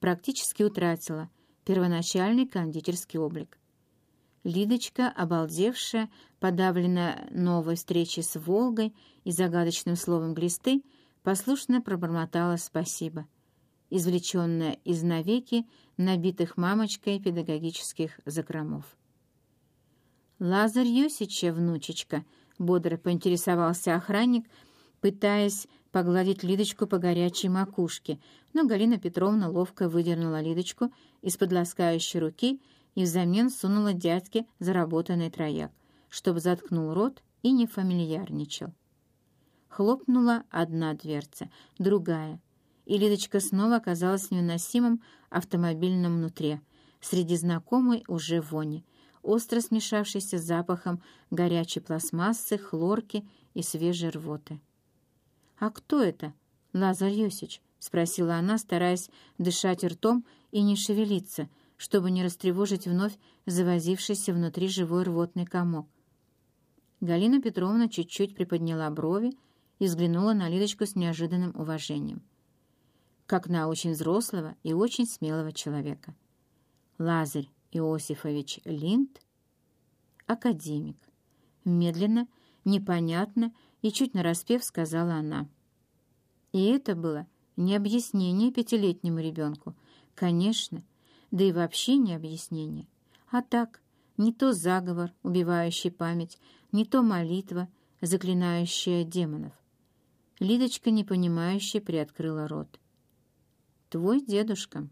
практически утратила первоначальный кондитерский облик. Лидочка, обалдевшая, подавленная новой встречей с Волгой и загадочным словом «глисты», послушно пробормотала «спасибо», извлеченная из навеки набитых мамочкой педагогических закромов. «Лазарь Юсича, внучечка», — бодро поинтересовался охранник, пытаясь погладить Лидочку по горячей макушке, но Галина Петровна ловко выдернула Лидочку из-под ласкающей руки и взамен сунула дядьке заработанный трояк, чтобы заткнул рот и не фамильярничал. Хлопнула одна дверца, другая, и Лидочка снова оказалась в невыносимом автомобильном внутри, среди знакомой уже вони, остро смешавшейся с запахом горячей пластмассы, хлорки и свежей рвоты. «А кто это, Лазарь Йосич?» — спросила она, стараясь дышать ртом и не шевелиться, чтобы не растревожить вновь завозившийся внутри живой рвотный комок. Галина Петровна чуть-чуть приподняла брови и взглянула на Лидочку с неожиданным уважением. Как на очень взрослого и очень смелого человека. Лазарь Иосифович Линд — академик. Медленно, непонятно и чуть нараспев сказала она. И это было не объяснение пятилетнему ребенку, конечно, да и вообще не объяснение, а так, не то заговор, убивающий память, не то молитва, заклинающая демонов. Лидочка, непонимающе, приоткрыла рот. «Твой дедушка»,